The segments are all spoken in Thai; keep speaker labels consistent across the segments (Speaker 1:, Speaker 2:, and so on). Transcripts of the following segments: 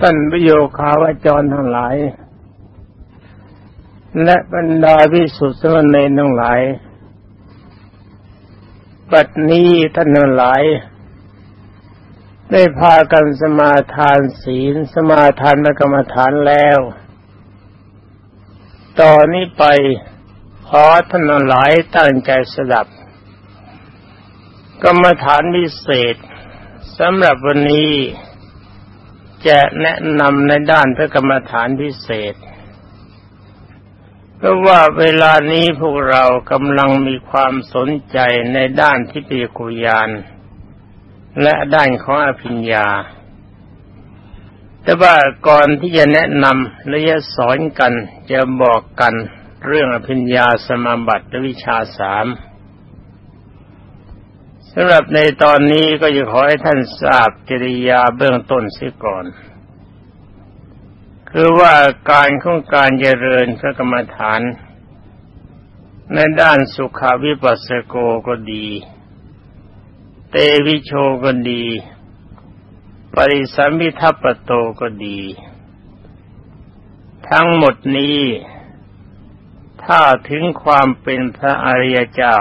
Speaker 1: ท่านประโยคาวจรทั้งหลาย และบรรดาพิสุทธิ์สมณีทั้งหลายปัดนี้ท่านทั้งหลาย ได้พากันสมาทานศีลสมาทานกรรมฐานแล้วต่อนนี้ไปขอท่านทั้งหลายตั้งใจสดับ กรรมฐานพิเศษสำหรับวันนี้ จะแนะนำในด้านพระกรรมฐานพิเศษ เพราะว่าเวลานี้พวกเรากำลังมีความสนใจในด้านทิฏฐิคุยาน และด้านของอภิญญา แต่ว่าก่อนที่จะแนะนำและจะสอนกันจะบอกกันเรื่องอภิญญาสมาบัติและวิชาสาม สำหรับในตอนนี้ก็จะขอให้ท่านทราบกิริยาเบื้องต้นเสียก่อน คือว่าการของการเจริญพระกรรมฐาน ในด้านสุขาวิปัสสโกก็ดี เตวิโชก็ดี ปริสัมพิทัปโตก็ดี ทั้งหมดนี้ ถ้าถึงความเป็นพระอริยเจ้า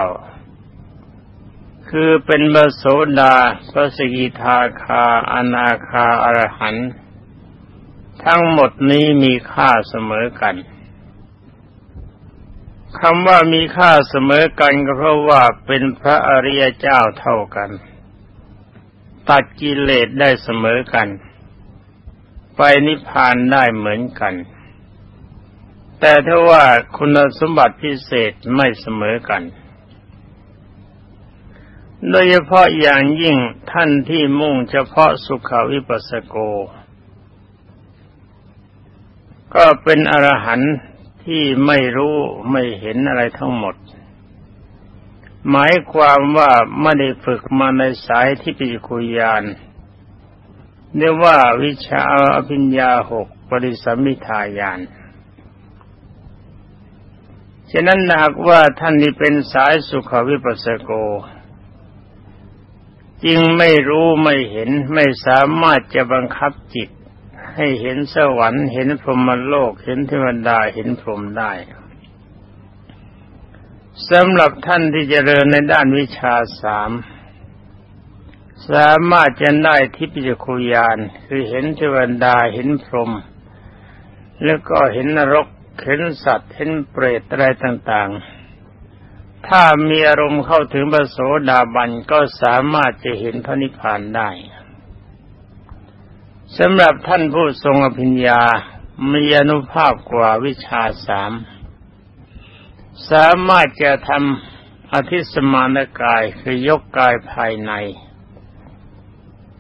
Speaker 1: คือเป็นบโสดาพระสกิทาคา อนาคาอรหันทั้งหมดนี้มีค่าเสมอกันคำว่ามีค่าเสมอกันก็เพราะว่าเป็นพระอริยเจ้าเท่ากัน ตัดกิเลสได้เสมอกัน ไปนิพพานได้เหมือนกัน แต่ถ้าว่าคุณสมบัติพิเศษไม่เสมอกัน โดยเฉพาะอย่างยิ่งท่านที่มุ่งเฉพาะสุขวิปัสสโก ก็เป็นอรหันต์ที่ไม่รู้ไม่เห็นอะไรทั้งหมด หมายความว่าไม่ได้ฝึกมาในสายที่ปิคุยานเรียกว่าวิชาอภิญญาหกปริสัมมิทายานฉะนั้นหากว่าท่านที่เป็นสายสุขวิปัสสโก จึงไม่รู้ไม่เห็นไม่สามารถจะบังคับจิต ให้เห็นสวรรค์เห็นพรหมโลกเห็นเทวดาเห็นพรหมได้สำหรับท่านที่จเจริญในด้านวิชาสามสามารถจะได้ทิพยคุยานคือเห็นเทวดาเห็นพรหมแล้วก็เห็นนรกเห็นสัตว์เห็นเปรตอะไรต่าง ๆ ถ้ามีอารมณ์เข้าถึงพระโสดาบันก็สามารถจะเห็นพระนิพพานได้สำหรับท่านผู้ทรงอภิญญา มีอนุภาพกว่าวิชาสาม สามารถจะทำอธิสมานกายคือยกกายภายใน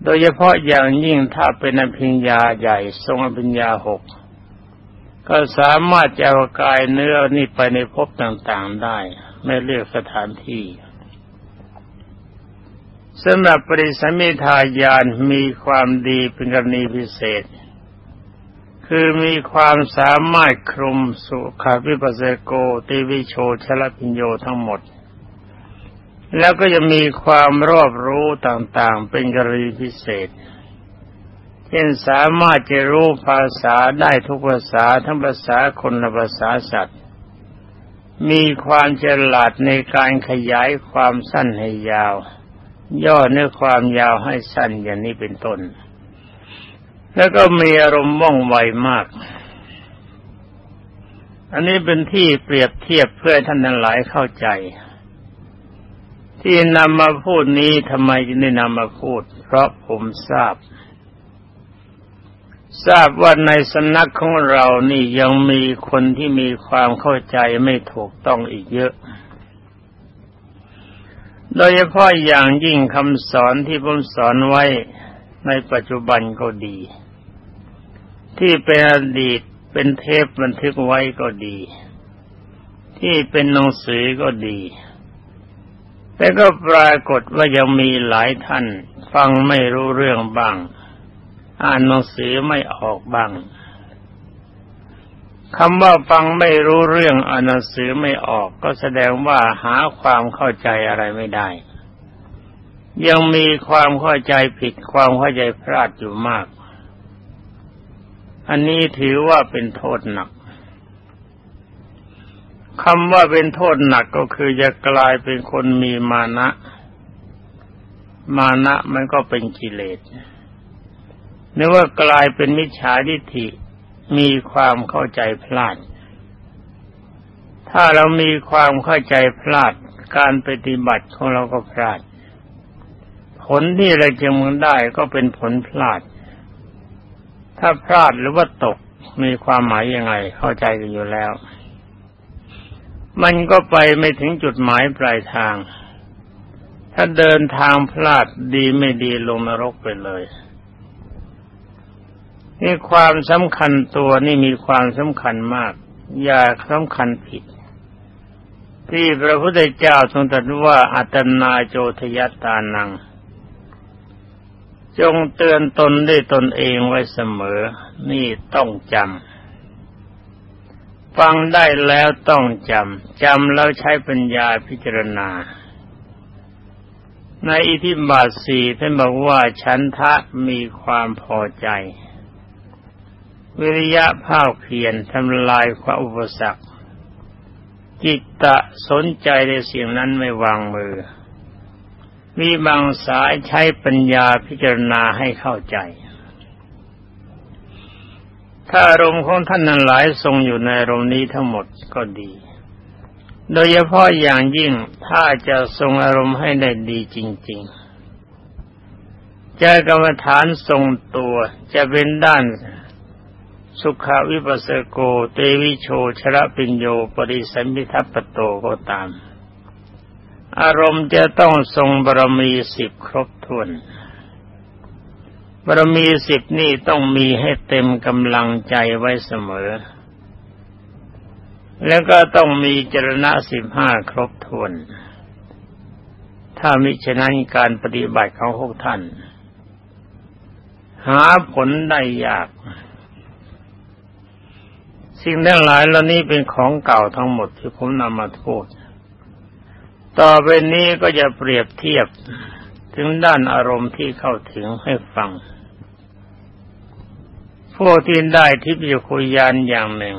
Speaker 1: โดยเฉพาะอย่างยิ่งถ้าเป็นอภิญญาใหญ่ ทรงอภิญญาหก ก็สามารถจะเอากายเนื้อนี่ไปในภพต่างๆได้ ไม่เลือกสถานที่สำหรับปริสมิทายานมีความดีเป็นกรณีพิเศษ คือมีความสามารถคลุมสุขาวิปัสสโกติวิโชชลพิญโยทั้งหมด แล้วก็จะมีความรอบรู้ต่างๆ เป็นกรณีพิเศษ เช่นสามารถจะรู้ภาษาได้ทุกภาษาทั้งภาษาคนและภาษาสัตว์ มีความฉลาดในการขยายความสั้นให้ยาว ย่อเนื้อความยาวให้สั้นอย่างนี้เป็นต้น แล้วก็มีอารมณ์ว่องไวมาก อันนี้เป็นที่เปรียบเทียบเพื่อท่านทั้งหลายเข้าใจ ที่นำมาพูดนี้ทำไมจึงได้นำมาพูด เพราะผมทราบ ทราบว่าในสนักของเรานี่ยังมีคนที่มีความเข้าใจไม่ถูกต้องอีกเยอะ โดยเฉพาะอย่างยิ่งคำสอนที่ผมสอนไว้ในปัจจุบันก็ดี ที่เป็นอดีตเป็นเทปบันทึกไว้ก็ดี ที่เป็นหนังสือก็ดี แต่ก็ปรากฏว่ายังมีหลายท่านฟังไม่รู้เรื่องบ้าง อ่านหนังสือไม่ออกบ้างคำว่าฟังไม่รู้เรื่องอ่านหนังสือไม่ออกก็แสดงว่าหาความเข้าใจอะไรไม่ได้ ยังมีความเข้าใจผิดความเข้าใจพลาดอยู่มาก อันนี้ถือว่าเป็นโทษหนักคำว่าเป็นโทษหนักก็คือจะกลายเป็นคนมีมานะ มานะมันก็เป็นกิเลส นึกว่ากลายเป็นมิจฉาทิฏฐิมีความเข้าใจพลาด ถ้าเรามีความเข้าใจพลาด การปฏิบัติของเราก็พลาด ผลที่เราจะมึงได้ก็เป็นผลพลาด ถ้าพลาดหรือว่าตกมีความหมายยังไงเข้าใจกันอยู่แล้ว มันก็ไปไม่ถึงจุดหมายปลายทาง ถ้าเดินทางพลาดดีไม่ดีลงนรกไปเลย นี่ความสำคัญตัวนี่มีความสำคัญมาก อย่าสำคัญผิด ที่พระพุทธเจ้าทรงตรัสว่าอัตนาโจทยตานัง จงเตือนตนด้วยตนเองไว้เสมอ นี่ต้องจำฟังได้แล้วต้องจำจำแล้วใช้ปัญญาพิจารณาในอิทิบาทสี่ท่านบอกว่าฉันทะมีความพอใจ วิริยะภาคเพียรทำลายความอุปสรรค จิตตะสนใจในสิ่งนั้นไม่วางมือ มีบางสายใช้ปัญญาพิจารณาให้เข้าใจ ถ้าอารมณ์ของท่านนั้นหลายทรงอยู่ในอารมณ์นี้ทั้งหมดก็ดี โดยเฉพาะอย่างยิ่งถ้าจะทรงอารมณ์ให้ได้ดีจริง ๆจะกรรมฐานทรงตัวจะเป็นด้าน สุขาวิปัสสโก เตวิโชชระปิญโย ปริสัมพิทัปโตก็ตาม อารมณ์จะต้องทรงบารมีสิบครบถ้วนบารมีสิบนี่ต้องมีให้เต็มกำลังใจไว้เสมอ แล้วก็ต้องมีจรณะสิบห้าครบถ้วน ถ้ามิฉะนั้นการปฏิบัติของพวกท่าน หาผลได้ยาก สิ่งทั้งหลายเหล่านี้เป็นของเก่าทั้งหมดที่ผมนำมาพูด ต่อไปนี้ก็จะเปรียบเทียบถึงด้านอารมณ์ที่เข้าถึงให้ฟัง พวกที่ได้ทิพยคุยานอย่างหนึ่ง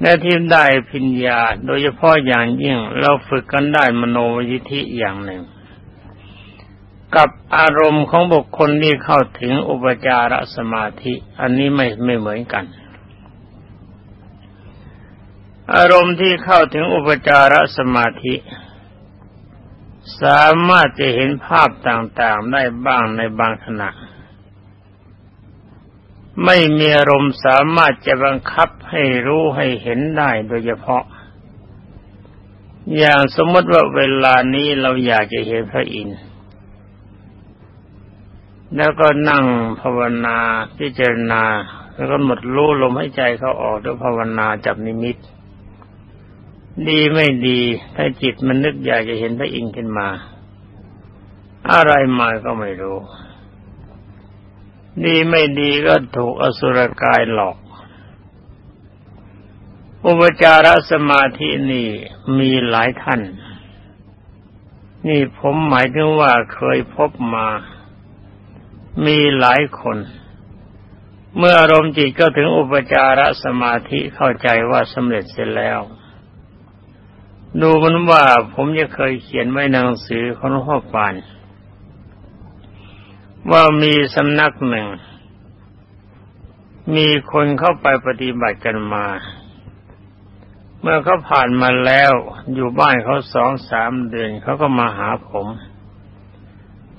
Speaker 1: และที่ได้พิญญา โดยเฉพาะอย่างยิ่ง เราฝึกกันได้มโนยิธิอย่างหนึ่ง กับอารมณ์ของบุคคลที่เข้าถึงอุปจารสมาธิ อันนี้ไม่ไม่เหมือนกัน อารมณ์ที่เข้าถึงอุปจารสมาธิ สามารถจะเห็นภาพต่างๆได้บ้างในบางขณะ ไม่มีอารมณ์สามารถจะบังคับให้รู้ให้เห็นได้โดยเฉพาะ อย่างสมมติว่าเวลานี้เราอยากจะเห็นพระอินทร์แล้วก็นั่งภาวนาพิจารณาแล้วก็หมดรู้ลมหายใจเขาออกด้วยภาวนาจับนิมิต ดีไม่ดีถ้าจิตมันนึกอยากจะเห็นพระอินทร์ขึ้นมา อะไรมาก็ไม่รู้ ดีไม่ดีก็ถูกอสุรกายหลอก อุปจารสมาธินี่มีหลายท่าน นี่ผมหมายถึงว่าเคยพบมา มีหลายคน เมื่ออารมณ์จิตก็ถึงอุปจารสมาธิเข้าใจว่าสำเร็จเสร็จแล้ว ดูมันว่าผมจะเคยเขียนไว้ในหนังสือของหลวงพ่อปาน ว่ามีสำนักหนึ่ง มีคนเข้าไปปฏิบัติกันมา เมื่อเขาผ่านมาแล้วอยู่บ้านเขาสองสามเดือนเขาก็มาหาผม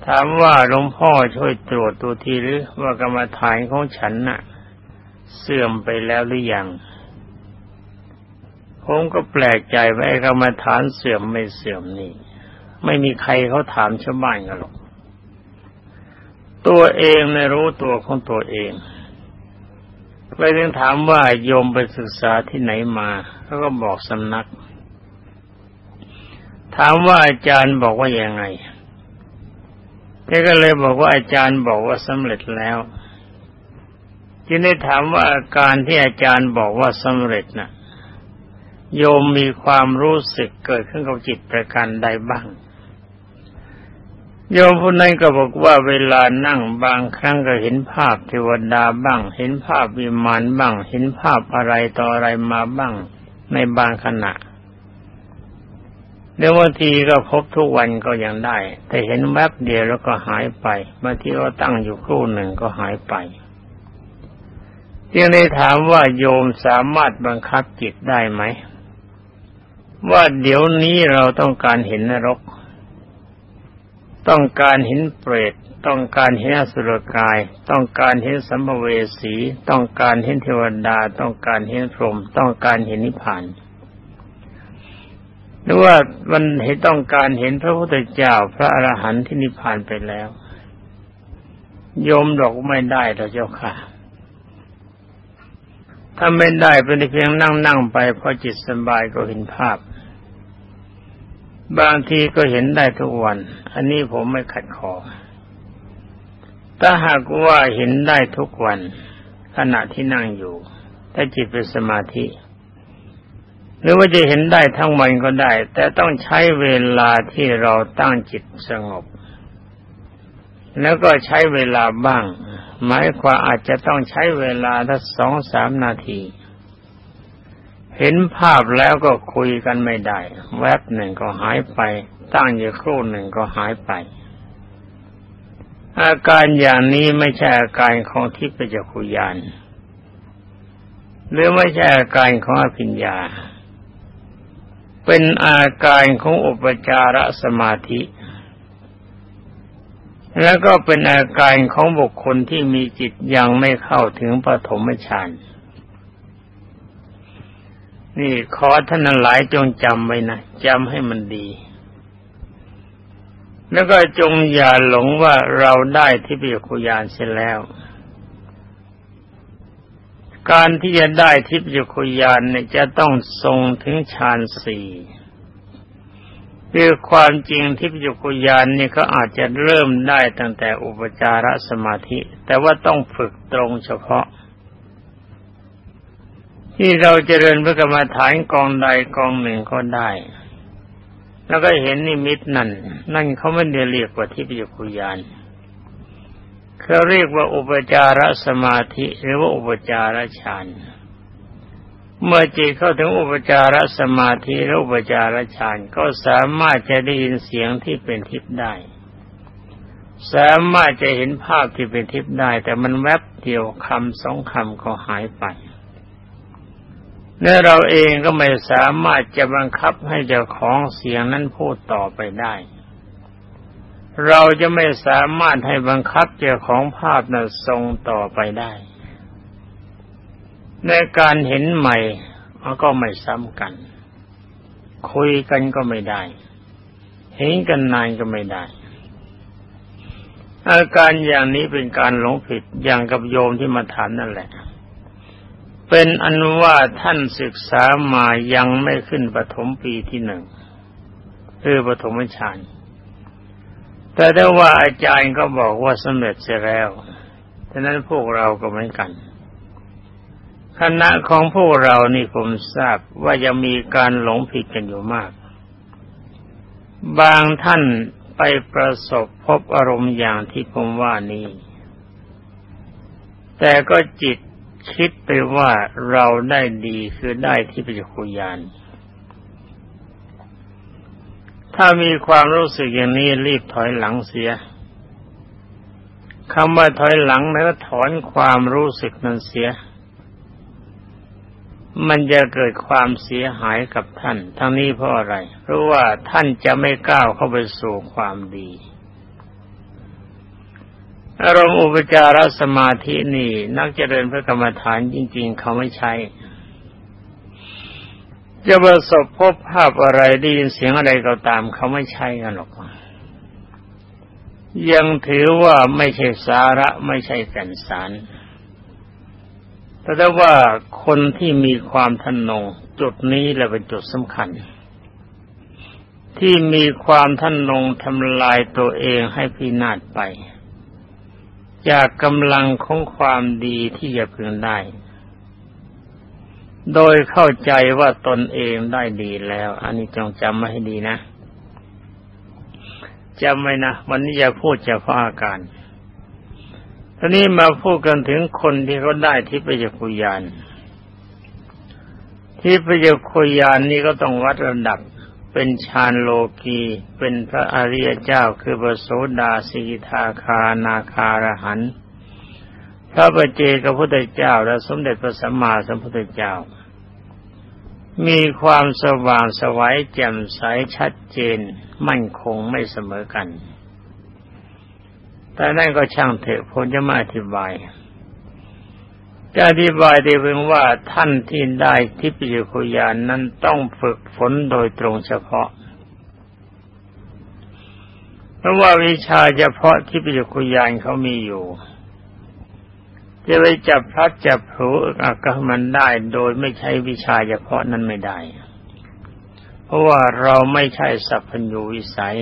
Speaker 1: ถามว่าหลวงพ่อช่วยตรวจตัวทีหรือว่ากรรมฐานของฉันน่ะ เสื่อมไปแล้วหรือยัง ผมก็แปลกใจว่าไอ้กรรมฐานเสื่อมไม่เสื่อมนี่ ไม่มีใครเขาถามชาวบ้านกันหรอก ตัวเองในรู้ตัวของตัวเองไปเรื่องถามว่าโยมไปศึกษาที่ไหนมาเขาก็บอกสำนัก ถามว่าอาจารย์บอกว่ายังไงแกก็เลยบอกว่าอาจารย์บอกว่าสำเร็จแล้วจึงได้ถามว่าอาการที่อาจารย์บอกว่าสำเร็จนะ่ะ โยมมีความรู้สึกเกิดขึ้นกับจิตประการใดบ้าง โยมผู้นั้นก็บอกว่าเวลานั่งบางครั้งก็เห็นภาพเทวดาบ้าง เห็นภาพวิมานบ้าง เห็นภาพอะไรต่ออะไรมาบ้างในบางขณะเดี๋ยวบางทีก็พบทุกวันก็ยังได้ แต่เห็นแวบเดียวแล้วก็หายไปบางทีก็ตั้งอยู่ครู่หนึ่งก็หายไปยังได้ถามว่าโยมสามารถบังคับจิตได้ไหม ว่าเดี๋ยวนี้เราต้องการเห็นนรก ต้องการเห็นเปรต ต้องการเห็นอสุรกาย ต้องการเห็นสัมภเวสี ต้องการเห็นเทวดา ต้องการเห็นพรหมต้องการเห็นนิพพานหรือว่ามันเห็นต้องการเห็นพระพุทธเจ้าพระอรหันต์ที่นิพพานไปแล้วโยมดอกไม่ได้เราเจ้าค่ะถ้าไม่ได้เป็นเพียงนั่งนั่งไปพอจิตสบายก็เห็นภาพ บางทีก็เห็นได้ทุกวัน อันนี้ผมไม่ขัดขอถ้าหากว่าเห็นได้ทุกวัน ขณะที่นั่งอยู่ ถ้าจิตเป็นสมาธิ หรือว่าจะเห็นได้ทั้งวันก็ได้ แต่ต้องใช้เวลาที่เราตั้งจิตสงบ แล้วก็ใช้เวลาบ้าง หมายความอาจจะต้องใช้เวลาทั้งสองสามนาที เห็นภาพแล้วก็คุยกันไม่ได้ แวบหนึ่งก็หายไป ตั้งอยู่ครู่หนึ่งก็หายไป อาการอย่างนี้ไม่ใช่อาการของทิพยคุยานหรือไม่ใช่อาการของอภิญญา เป็นอาการของอุปจารสมาธิ แล้วก็เป็นอาการของบุคคลที่มีจิตยังไม่เข้าถึงปฐมฌาน นี่ขอท่านหลายจงจำไว้นะจำให้มันดี แล้วก็จงอย่าหลงว่าเราได้ที่ปิยคุยานเสร็จแล้ว การที่จะได้ทิพยคุยานเนี่ยจะต้องทรงถึงฌานสี่คือความจริงทิพยคุยานนี่เขาอาจจะเริ่มได้ตั้งแต่อุปจารสมาธิ แต่ว่าต้องฝึกตรงเฉพาะ ที่เราเจริญพระกรรมฐานกองใดกองหนึ่งก็ได้ แล้วก็เห็นนิมิตนั่น นั่นเขาไม่ได้เรียกว่าทิพยคุยานเขาเรียกว่าอุปจารสมาธิหรือว่าอุปจารฌานเมื่อจิตเข้าถึงอุปจารสมาธิหรืออุปจารฌานก็สามารถจะได้ยินเสียงที่เป็นทิพย์ได้ สามารถจะเห็นภาพที่เป็นทิพย์ได้ แต่มันแวบเดียวคำสองคำก็หายไป เนื้อเราเองก็ไม่สามารถจะบังคับให้เจ้าของเสียงนั้นพูดต่อไปได้ เราจะไม่สามารถให้บังคับเจ้าของภาพนั้นทรงต่อไปได้ ในการเห็นใหม่มันก็ไม่ซ้ำกัน คุยกันก็ไม่ได้ เห็นกันนานก็ไม่ได้ อาการอย่างนี้เป็นการหลงผิดอย่างกับโยมที่มาถามนั่นแหละ เป็นอนุว่าท่านศึกษามายังไม่ขึ้นปฐมปีที่หนึ่งคือปฐมฌานแต่ถ้ว่าอาจารย์ก็บอกว่าสำเร็จเสียแล้วฉะนั้นพวกเราก็เหมือนกัน คณะของพวกเรานี่ผมทราบว่ายังมีการหลงผิดกันอยู่มาก บางท่านไปประสบพบอารมณ์อย่างที่ผมว่านี้ แต่ก็จิต คิดไปว่าเราได้ดีคือได้ที่ปัจจุยาน ถ้ามีความรู้สึกอย่างนี้รีบถอยหลังเสียคำว่าถอยหลังแล้วก็ถอนความรู้สึกนั้นเสีย มันจะเกิดความเสียหายกับท่าน ทั้งนี้เพราะอะไร เพราะว่าท่านจะไม่ก้าวเข้าไปสู่ความดี อารมณ์อุปจารสมาธินี่ นักเจริญพระกรรมฐานจริง ๆ เขาไม่ใช้ จะประสบพบภาพอะไรได้ยินเสียงอะไรก็ตาม เขาไม่ใช่กันหรอก ยังถือว่าไม่ใช่สาระไม่ใช่แก่นสารแต่ถ้าว่าคนที่มีความทนงจุดนี้แหละเป็นจุดสำคัญ ที่มีความทนงทำลายตัวเองให้พินาศไป จากกำลังของความดีที่จะพึงได้ โดยเข้าใจว่าตนเองได้ดีแล้ว อันนี้จงจำมาให้ดีนะจำไว้นะ วันนี้จะพูดเฉพาะอาการทีนี้มาพูดกันถึงคนที่เขาได้ทิพยคุยานทิพยคุยานนี่ก็ต้องวัดระดับ เป็นฌานโลกี เป็นพระอริยเจ้าคือพระโสดาสีทาคานาคารหันพระปเจกพุทธเจ้า และสมเด็จพระสัมมาสัมพุทธเจ้า มีความสว่างสวัยแจ่มใสชัดเจน มั่นคงไม่เสมอกัน แต่นั่นก็ช่างเถอะผมจะมาอธิบาย จะอธิบายได้เพียงว่าท่านที่ได้ทิพยคุยานนั้นต้องฝึกฝนโดยตรงเฉพาะ เพราะว่าวิชาเฉพาะทิพยคุยานเขามีอยู่ จะไปจับพลัดจับผูอักมันได้โดยไม่ใช้วิชาเฉพาะนั้นไม่ได้ เพราะว่าเราไม่ใช่สัพพัญญูวิสัย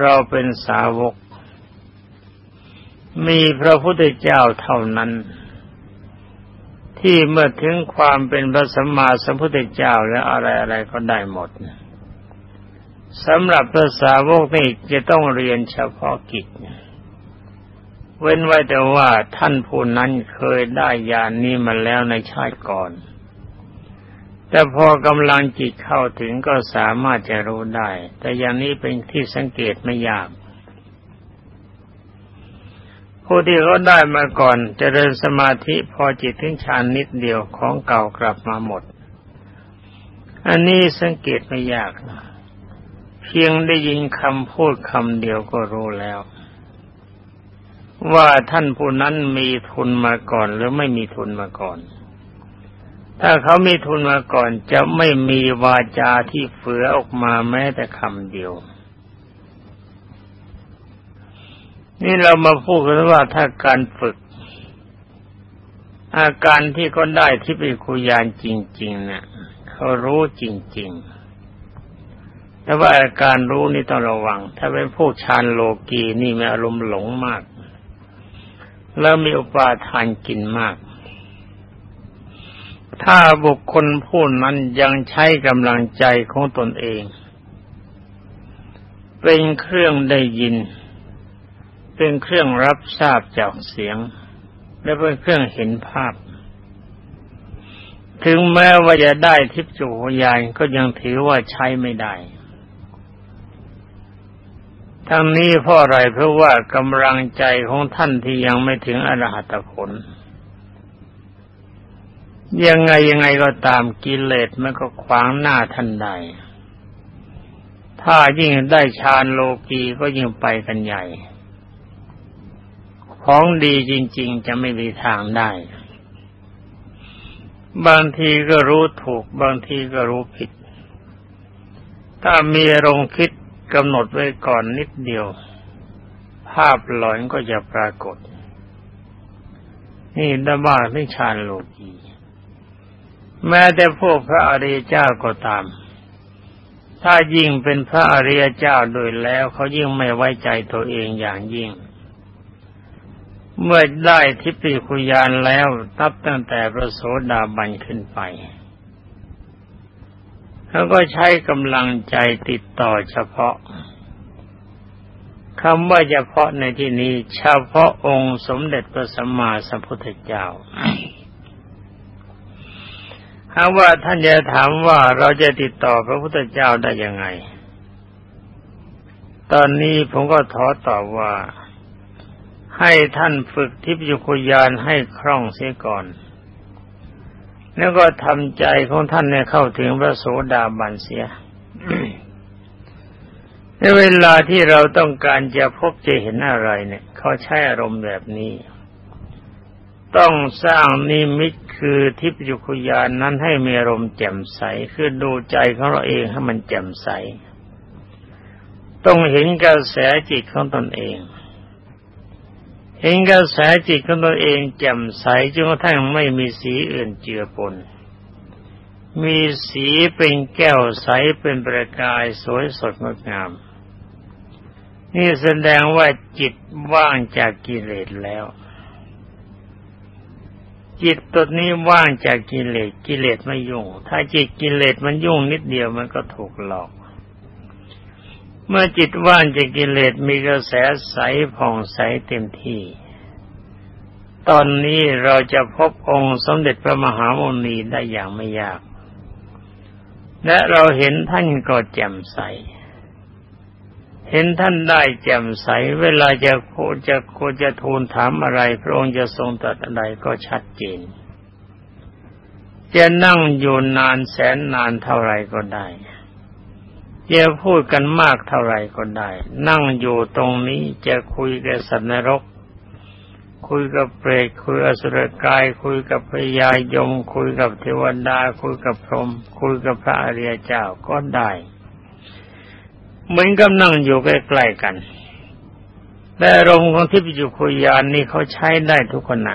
Speaker 1: เราเป็นสาวกมีพระพุทธเจ้าเท่านั้น ที่เมื่อถึงความเป็นพระสัมมาสัมพุทธเจ้าแล้วอะไรอะไรก็ได้หมดสำหรับพระสาวกนี่จะต้องเรียนเฉพาะกิจ เว้นไว้แต่ว่าท่านผู้นั้นเคยได้ญาณนนี้มาแล้วในชาติก่อน แต่พอกำลังจิตเข้าถึงก็สามารถจะรู้ได้ แต่อย่างนี้เป็นที่สังเกตไม่ยาก ผู้ที่เขาได้มาก่อนจเจริญสมาธิพอจิตถึงฌานนิดเดียวของเก่ากลับมาหมด อันนี้สังเกตไม่ยาก เพียงได้ยินคำพูดคำเดียวก็รู้แล้ว ว่าท่านผู้นั้นมีทุนมาก่อนหรือไม่มีทุนมาก่อน ถ้าเขามีทุนมาก่อนจะไม่มีวาจาที่เฟือออกมาแม้แต่คำเดียว นี่เรามาพูดกันว่าถ้าการฝึก อาการที่คนได้ที่เป็นคุยานจริง ๆ เนะ่ยเขารู้จริง ๆ แต่ว่าอาการรู้นี่ต้องระวัง ถ้าเป็นพวกชานโลกีนี่มีอารมณ์หลงมาก แล้วมีอุปาทานกินมาก ถ้าบุคคลผู้นั้นยังใช้กำลังใจของตนเอง เป็นเครื่องได้ยิน เป็นเครื่องรับทราบจากเสียง และเป็นเครื่องเห็นภาพ ถึงแม้ว่าจะได้ทิพย์จุญาณก็ยังถือว่าใช้ไม่ได้ ทั้งนี้เพราะอะไรเพราะว่ากำลังใจของท่านที่ยังไม่ถึงอรหัตผลยังไงยังไงก็ตามกิเลสมันก็ขวางหน้าท่านได้ถ้ายิ่งได้ฌานโลกีก็ยิ่งไปกันใหญ่ ของดีจริง ๆ จะไม่มีทางได้ บางทีก็รู้ถูก บางทีก็รู้ผิด ถ้ามีอารมณ์คิดกำหนดไว้ก่อนนิดเดียว ภาพหลอนก็จะปรากฏ นี่ดบ้าไม่ชานโลกีแม้แต่พวกพระอริยเจ้าก็ตาม ถ้ายิ่งเป็นพระอริยเจ้าโดยแล้ว เขายิ่งไม่ไว้ใจตัวเองอย่างยิ่ง เมื่อได้ทิพยคุยานแล้วตับตั้งแต่พระโสดาบันขึ้นไปเขาก็ใช้กำลังใจติดต่อเฉพาะคำว่าเฉพาะในที่นี้ เฉพาะองค์สมเด็จพระสัมมาสัมพุทธเจ้าหากว่าท่านจะถามว่าเราจะติดต่อพระพุทธเจ้าได้ยังไง ตอนนี้ผมก็ขอตอบว่า ให้ท่านฝึกทิพยุคยานให้คล่องเสียก่อน แล้วก็ทำใจของท่านเนี่ยเข้าถึงพระโสดาบันเสียในเวลาที่เราต้องการจะพบจะเห็นอะไรเนี่ย เขาใช้อารมณ์แบบนี้ ต้องสร้างนิมิตคือทิพยุคุยานนั้นให้มีอารมณ์แจ่มใส คือดูใจของเราเองให้มันแจ่มใส ต้องเห็นกระแสจิตของตนเอง เห็นกระแสจิตของตนเองแจ่มใสจนกระทั่งไม่มีสีอื่นเจือปน มีสีเป็นแก้วใสเป็นประกายสวยสดงดงาม นี่แสดงว่าจิตว่างจากกิเลสแล้ว จิตตัวนี้ว่างจากกิเลสกิเลสไม่ยุ่ง ถ้าจิตกิเลสมันยุ่งนิดเดียวมันก็ถูกหลอก เมื่อจิตว่างจากกิเลสมีกระแสใสผ่องใสเต็มที่ ตอนนี้เราจะพบองค์สมเด็จพระมหาโมนีได้อย่างไม่ยาก และเราเห็นท่านก็แจ่มใส เห็นท่านได้แจ่มใส เวลาจะโคจะโคจะทูลถามอะไร พระองค์จะทรงตรัสอะไรก็ชัดเจน จะนั่งอยู่นานแสนนานเท่าไรก็ได้ จะพูดกันมากเท่าไรก็ได้ นั่งอยู่ตรงนี้จะคุยกับสัตว์นรก คุยกับเปรตคุยอสุรกาย คุยกับพยายม คุยกับเทวดา คุยกับพรหมคุยกับพระอริยเจ้าก็ได้ เหมือนกับนั่งอยู่ใกล้ๆกันแต่อารมณ์ของทิพยคุยานนี่เขาใช้ได้ทุกขณะ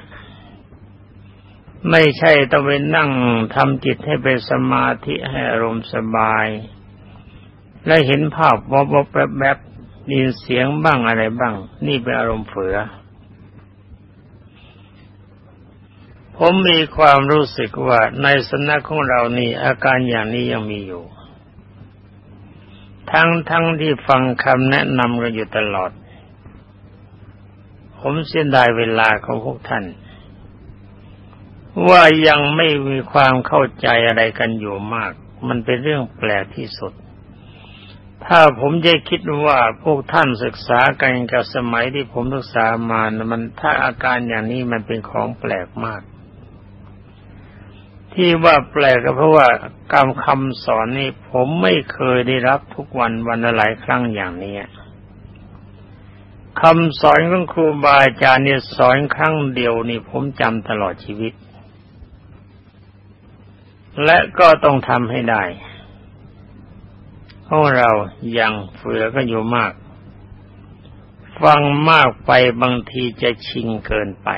Speaker 1: ไม่ใช่ต้องไปนั่งทำจิตให้เป็นสมาธิให้อารมณ์สบาย และเห็นภาพวบวบแบบแบบยินเสียงบ้างอะไรบ้าง นี่เป็นอารมณ์เฝือ ผมมีความรู้สึกว่าในสนักของเรานี่อาการอย่างนี้ยังมีอยู่ ทั้งทั้งที่ฟังคำแนะนำกันอยู่ตลอด ผมเสียดายเวลาของพวกท่าน ว่ายังไม่มีความเข้าใจอะไรกันอยู่มาก มันเป็นเรื่องแปลกที่สุด ถ้าผมจะคิดว่าพวกท่านศึกษากันกับสมัยที่ผมศึกษามานะมันถ้าอาการอย่างนี้มันเป็นของแปลกมาก ที่ว่าแปลกก็เพราะว่ากรรคำสอนนี่ผมไม่เคยได้รับทุกวันวันละหลายครั้งอย่างนี้คำสอนของครูบาอาจารย์เนี่ยสอนครั้งเดียวนี่ผมจำตลอดชีวิต และก็ต้องทำให้ได้ พวกเรายังเฟือก็อยู่มาก ฟังมากไปบางทีจะชิงเกินไป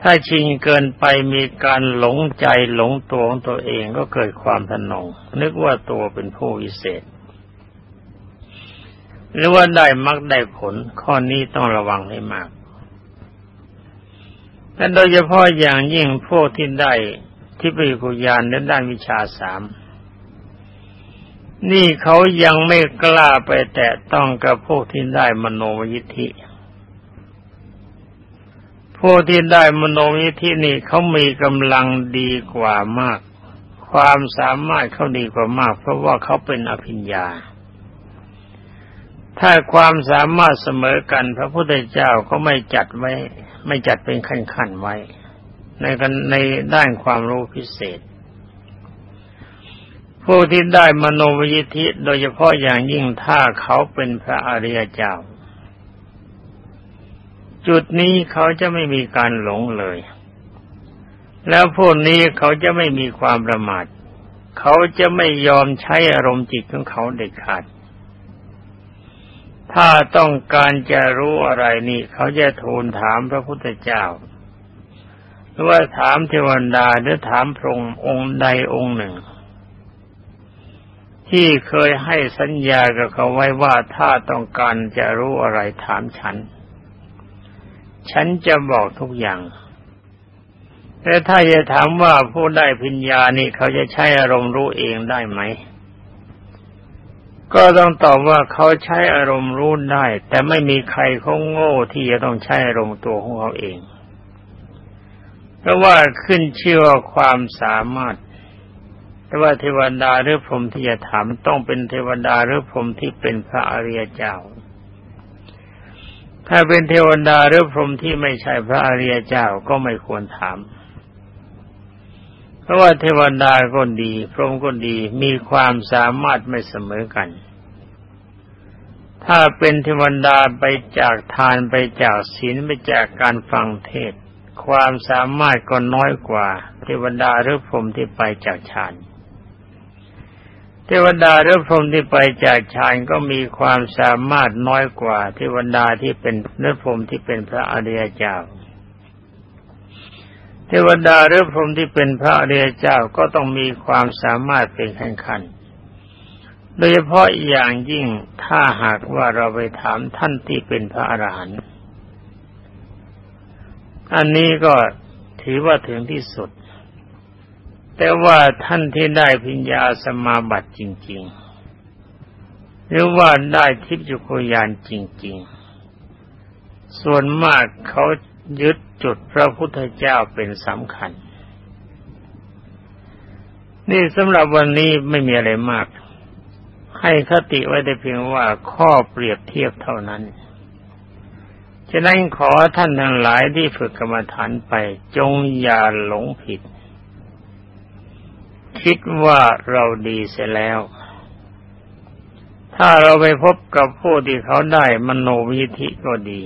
Speaker 1: ถ้าชิงเกินไปมีการหลงใจหลงตัวของตัวเองก็เกิดความทนง นึกว่าตัวเป็นผู้วิเศษ หรือว่าได้มักได้ผล ข้อนี้ต้องระวังให้มากแต่โดยเฉพาะอย่างยิ่งพวกที่ได้ที่ปริกุญาณในด้านวิชาสาม นี่เขายังไม่กล้าไปแตะต้องกับพวกที่ได้มโนยิทธิ พวกที่ได้มโนยิทธินี่เขามีกำลังดีกว่ามาก ความสามารถเขาดีกว่ามาก เพราะว่าเขาเป็นอภิญญา ถ้าความสามารถเสมอกันพระพุทธเจ้าก็ไม่จัดไว้ ไม่จัดเป็นขั้นๆไว้ ในกันในด้านความรู้พิเศษ ผู้ที่ได้มโนวิยิธิโดยเฉพาะอย่างยิ่งถ้าเขาเป็นพระอริยเจ้า จุดนี้เขาจะไม่มีการหลงเลย แล้วพวกนี้เขาจะไม่มีความประมาท เขาจะไม่ยอมใช้อารมณ์จิตของเขาเด็ดขาด ถ้าต้องการจะรู้อะไรนี่ เขาจะทูลถามพระพุทธเจ้า หรือว่าถามเทวดาหรือถามพระองค์ใดองค์หนึ่ง ที่เคยให้สัญญากับเขาไว้ว่าถ้าต้องการจะรู้อะไรถามฉัน ฉันจะบอกทุกอย่างแต่ถ้าจะถามว่าผู้ได้พิญญานี่เขาจะใช้อารมณ์รู้เองได้ไหม ก็ต้องตอบว่าเขาใช้อารมณ์รู้ได้ แต่ไม่มีใครเขาโง่ที่จะต้องใช้อารมณ์ตัวของเขาเอง เพราะว่าขึ้นชื่อว่าความสามารถ แต่ว่าเทวดาหรือพรหมที่จะถามต้องเป็นเทวดาหรือพรหมที่เป็นพระอริยเจ้า ถ้าเป็นเทวดาหรือพรหมที่ไม่ใช่พระอริยเจ้าก็ไม่ควรถาม เพราะว่าเทวดาก็ดี พรหมก็ดีมีความสามารถไม่เสมอกัน ถ้าเป็นเทวดาไปจากทานไปจากศีลไปจากการฟังเทศความสามารถก็น้อยกว่าเทวดาหรือพรหมที่ไปจากฌาน เทวดาหรือพรหมที่ไปจากฌานก็มีความสามารถน้อยกว่า เทวดาที่เป็นเนื้อพรหมที่เป็นพระอริยเจ้า เทวดาหรือพรหมที่เป็นพระอริยเจ้าก็ต้องมีความสามารถเป็นขั้นขั้นโดยเฉพาะอย่างยิ่งถ้าหากว่าเราไปถามท่านที่เป็นพระอรหันต์อันนี้ก็ถือว่าถึงที่สุด แต่ว่าท่านที่ได้พิญญาสมาบัติจริง ๆ หรือว่าได้ทิพยุคยานจริง ๆ ส่วนมากเขายึดจุดพระพุทธเจ้าเป็นสำคัญ นี่สำหรับวันนี้ไม่มีอะไรมาก ให้คติไว้แต่เพียงว่าข้อเปรียบเทียบเท่านั้นฉะนั้นขอท่านทั้งหลายที่ฝึกกรรมฐานไปจงอย่าหลงผิด คิดว่าเราดีเสียแล้ว ถ้าเราไปพบกับผู้ที่เขาได้มโนวิธิก็ดี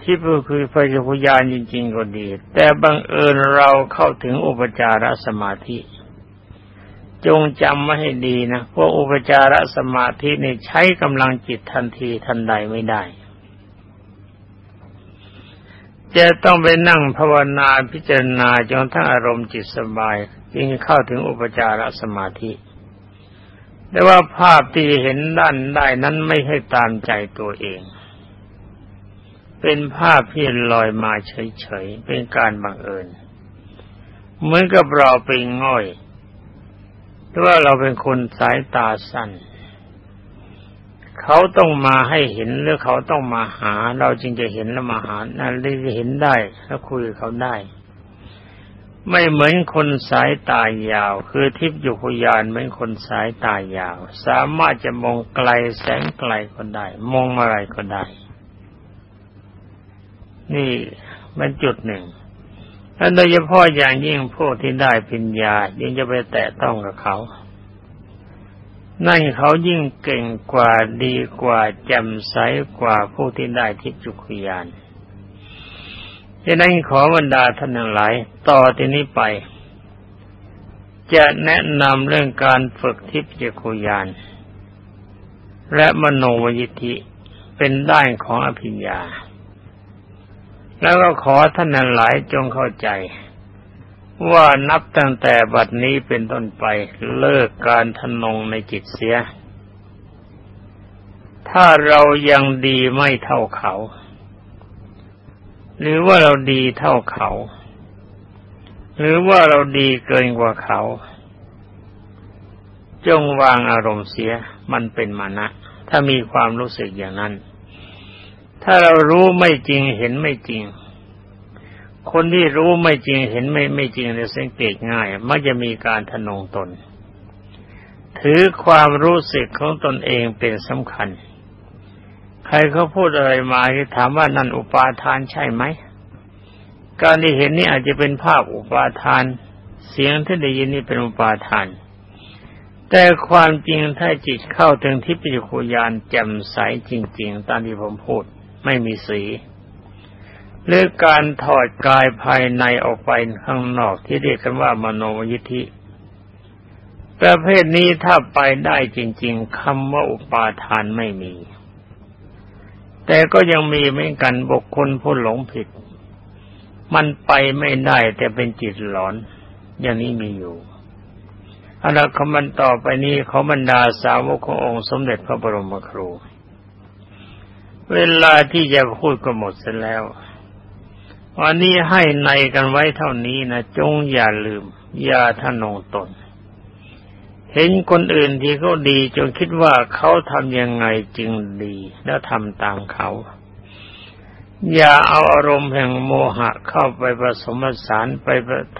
Speaker 1: ที่ผู้คือพระพุญาณจริง ๆ ก็ดี แต่บังเอิญเราเข้าถึงอุปจารสมาธิ จงจำไว้ให้ดีนะพวกอุปจารสมาธินี่ใช้กำลังจิตทันทีทันใดไม่ได้ จะต้องไปนั่งภาวนาพิจารณาจนทั้งอารมณ์จิตสบาย จึงเข้าถึงอุปจารสมาธิ แต่ว่าภาพที่เห็นด้านได้นั้นไม่ให้ตามใจตัวเอง เป็นภาพที่ลอยมาเฉยๆ เป็นการบังเอิญ เหมือนกับเราเป็นง่อยหรือว่าเราเป็นคนสายตาสั้น เขาต้องมาให้เห็นหรือเขาต้องมาหา เราจึงจะเห็นแล้วมาหานั่นเลยเห็นได้แล้วคุยกับเขาได้ ไม่เหมือนคนสายตายาว คือทิพย์ยู่พยานเหมือนคนสายตายาว สามารถจะมองไกลแสงไกลก็ได้ มองอะไรก็ได้ นี่มันจุดหนึ่งและโดยเฉพาะอย่างยิ่งพวกที่ได้ปัญญายิ่งจะไปแตะต้องกับเขา นั่นเขายิ่งเก่งกว่าดีกว่าแจ่มใสกว่าผู้ที่ได้ทิพย์จุกยานฉะนั้นขอบรรดาท่านทั้งหลาย ต่อที่นี้ไป จะแนะนำเรื่องการฝึกทิพยคุยาน และมโนวิธิเป็นด้านของอภิญญา แล้วก็ขอท่านทั้งหลายจงเข้าใจ ว่านับตั้งแต่บัดนี้เป็นต้นไปเลิกการทนงในจิตเสีย ถ้าเรายังดีไม่เท่าเขา หรือว่าเราดีเท่าเขา หรือว่าเราดีเกินกว่าเขา จงวางอารมณ์เสียมันเป็นมานะ ถ้ามีความรู้สึกอย่างนั้น ถ้าเรารู้ไม่จริงเห็นไม่จริง คนที่รู้ไม่จริงเห็นไม่ไม่จริงจะสังเกตง่ายมักจะมีการทนงตน ถือความรู้สึกของตนเองเป็นสำคัญ ใครเขาพูดอะไรมาที่ถามว่านั่นอุปาทานใช่ไหมการที่เห็นนี่อาจจะเป็นภาพอุปาทาน เสียงที่ได้ยินนี่เป็นอุปาทาน แต่ความจริงถ้าจิตเข้าถึงทิพยคุยานแจ่มใสจริง ๆ ตามที่ผมพูด ไม่มีสี หรือการถอดกายภายในออกไปข้างนอกที่เรียกกันว่ามโนยิธิ ประเภทนี้ถ้าไปได้จริง ๆคำว่าอุปาทานไม่มี แต่ก็ยังมีเหมือนกันบุคคลผู้หลงผิด มันไปไม่ได้แต่เป็นจิตหลอน อย่างนี้มีอยู่อันนั้นคมันต่อไปนี้เขาบรรดาสาวกขององค์สมเด็จพระบรมครู เวลาที่จะพูดก็หมดเสร็จแล้ว วันนี้ให้ในกันไว้เท่านี้นะจงอย่าลืม อย่าทะนงตน เห็นคนอื่นที่เขาดีจนคิดว่าเขาทำยังไงจึงดีแล้วทำตามเขา อย่าเอาอารมณ์แห่งโมหะเข้าไปผสมผสานไป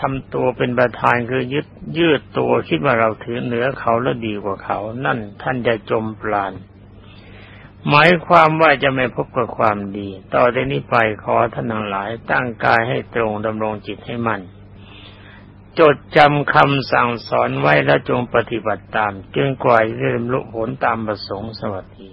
Speaker 1: ทำตัวเป็นประธานคือยึดยืดตัวคิดว่าเราถือเหนือเขาแล้วดีกว่าเขา นั่นท่านจะจมปราณ หมายความว่าจะไม่พบกับความดี ต่อจากนี้ไปขอท่านทั้งหลายตั้งกายให้ตรงดำรงจิตให้มั่นจดจำคำสั่งสอนไว้และจงปฏิบัติตาม จึงกว่าจะเริ่มลุผลตามประสงค์สวัสดี